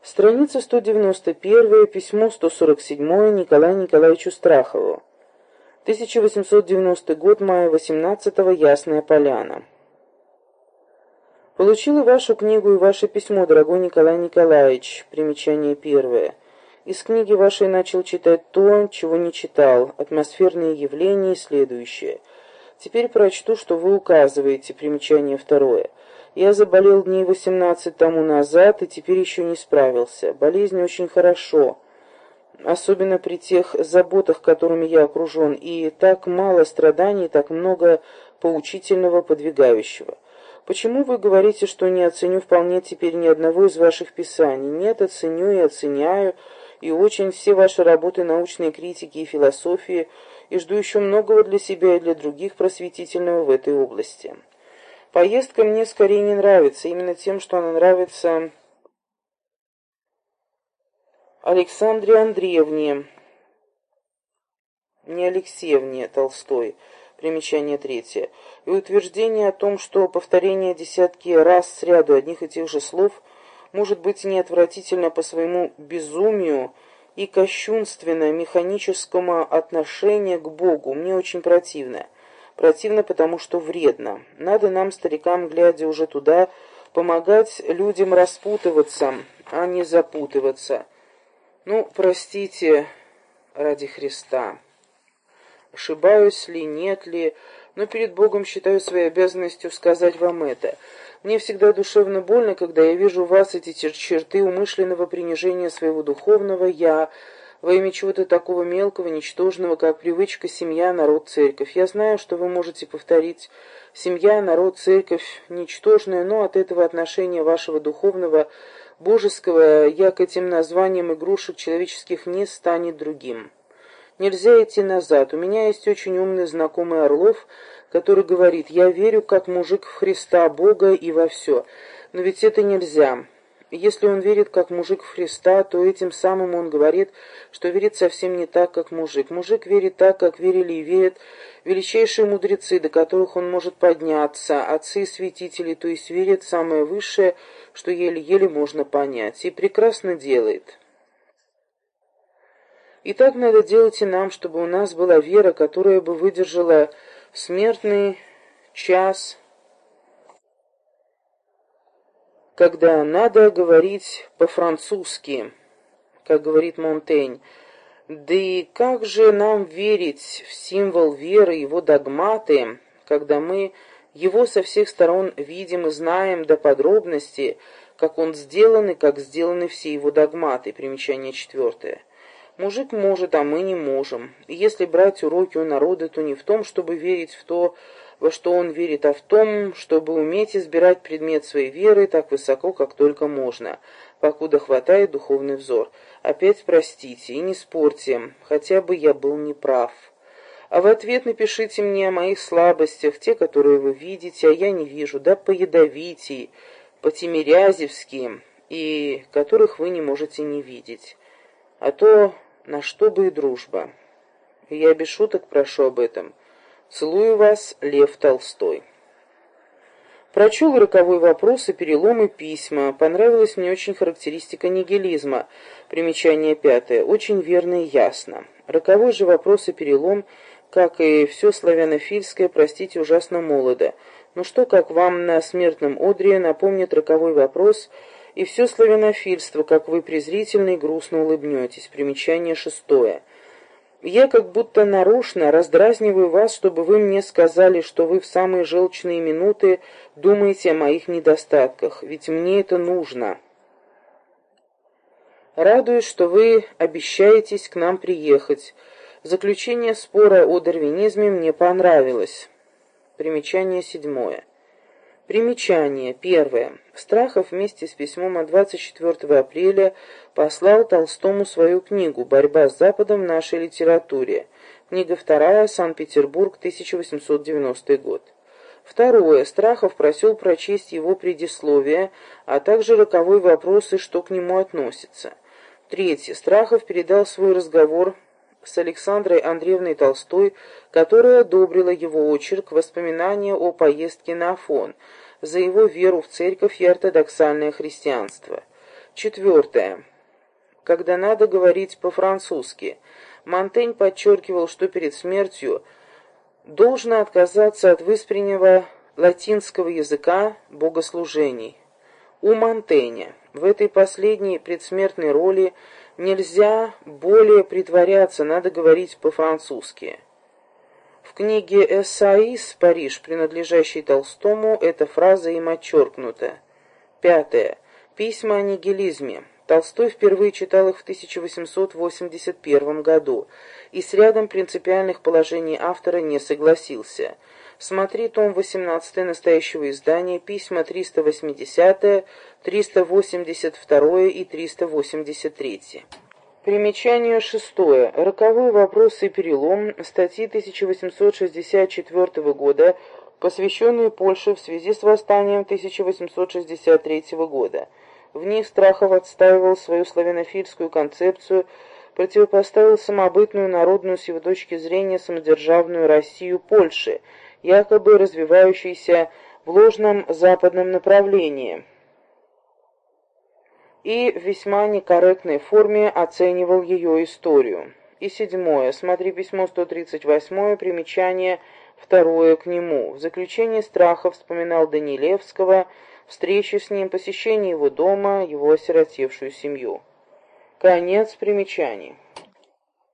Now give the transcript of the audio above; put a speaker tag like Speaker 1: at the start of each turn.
Speaker 1: Страница 191, письмо 147 Николаю Николаевичу Страхову. 1890 год, мая 18 -го, Ясная Поляна. Получила вашу книгу и ваше письмо, дорогой Николай Николаевич. Примечание первое. Из книги вашей начал читать то, чего не читал, атмосферные явления и следующее. Теперь прочту, что вы указываете, примечание второе. Я заболел дней 18 тому назад и теперь еще не справился. Болезнь очень хорошо, особенно при тех заботах, которыми я окружен, и так мало страданий, так много поучительного, подвигающего. Почему вы говорите, что не оценю вполне теперь ни одного из ваших писаний? Нет, оценю и оценяю, и очень все ваши работы научной критики и философии, и жду еще многого для себя и для других просветительного в этой области. Поездка мне скорее не нравится, именно тем, что она нравится Александре Андреевне, не Алексеевне Толстой, примечание третье, и утверждение о том, что повторение десятки раз сряду одних и тех же слов – может быть неотвратительно по своему безумию и кощунственно механическому отношению к Богу, мне очень противно. Противно, потому что вредно. Надо нам, старикам, глядя уже туда, помогать людям распутываться, а не запутываться. Ну, простите, ради Христа. Ошибаюсь ли, нет ли, но перед Богом считаю своей обязанностью сказать вам это — мне всегда душевно больно, когда я вижу в вас эти черты умышленного принижения своего духовного «я», во имя чего-то такого мелкого, ничтожного, как привычка семья, народ, церковь. Я знаю, что вы можете повторить семья, народ, церковь, ничтожное, но от этого отношения вашего духовного, божеского, я к этим названиям игрушек человеческих не станет другим. Нельзя идти назад. У меня есть очень умный знакомый Орлов, который говорит «Я верю, как мужик в Христа, Бога и во все». Но ведь это нельзя. Если он верит, как мужик в Христа, то этим самым он говорит, что верит совсем не так, как мужик. Мужик верит так, как верили и верят величайшие мудрецы, до которых он может подняться, отцы и святители, то есть верят в самое высшее, что еле-еле можно понять, и прекрасно делает. И так надо делать и нам, чтобы у нас была вера, которая бы выдержала смертный час, когда надо говорить по-французски, как говорит Монтень. Да и как же нам верить в символ веры, его догматы, когда мы его со всех сторон видим и знаем до подробности, как он сделан и как сделаны все его догматы. Примечание четвертое. Мужик может, а мы не можем. Если брать уроки у народа, то не в том, чтобы верить в то, во что он верит, а в том, чтобы уметь избирать предмет своей веры так высоко, как только можно, покуда хватает духовный взор. Опять простите и не спорьте, хотя бы я был неправ. А в ответ напишите мне о моих слабостях, те, которые вы видите, а я не вижу, да по-ядовитии, по-тимирязевски, и которых вы не можете не видеть. А то на что бы и дружба. Я без шуток прошу об этом. Целую вас, Лев Толстой. Прочел роковой вопрос и переломы письма. Понравилась мне очень характеристика нигилизма. Примечание пятое. Очень верно и ясно. Роковой же вопрос и перелом, как и все славянофильское, простите, ужасно молодо. Но что, как вам на смертном одре напомнит роковой вопрос – и все славянофильство, как вы презрительно и грустно улыбнетесь. Примечание шестое. Я как будто нарочно раздразниваю вас, чтобы вы мне сказали, что вы в самые желчные минуты думаете о моих недостатках, ведь мне это нужно. Радуюсь, что вы обещаетесь к нам приехать. Заключение спора о дарвинизме мне понравилось. Примечание седьмое. Примечание. Первое. Страхов вместе с письмом от 24 апреля послал Толстому свою книгу «Борьба с Западом в нашей литературе». Книга вторая. Санкт-Петербург, 1890 год. Второе. Страхов просил прочесть его предисловие, а также роковой вопрос и что к нему относится. Третье. Страхов передал свой разговор с Александрой Андреевной Толстой, которая одобрила его очерк «Воспоминания о поездке на Афон», за его веру в церковь и ортодоксальное христианство. Четвертое. Когда надо говорить по-французски. Монтень подчеркивал, что перед смертью должно отказаться от выспреннего латинского языка богослужений. У Монтэня в этой последней предсмертной роли нельзя более притворяться, надо говорить по-французски. В книге «Эссаис. Париж», принадлежащей Толстому, эта фраза им отчеркнута. Пятое. Письма о нигилизме. Толстой впервые читал их в 1881 году и с рядом принципиальных положений автора не согласился. Смотри том 18 настоящего издания, письма 380, 382 и 383. Примечание шестое. Роковой вопрос и перелом статьи 1864 года, посвященные Польше в связи с восстанием 1863 года. В них Страхов отстаивал свою славянофильскую концепцию, противопоставил самобытную народную с его точки зрения самодержавную Россию Польши, якобы развивающейся в ложном западном направлении, и в весьма некорректной форме оценивал ее историю. И седьмое. Смотри письмо 138, примечание второе к нему. В заключении Страхов вспоминал Данилевского, встречи с ним, посещение его дома, его осиротевшую семью. Конец примечаний.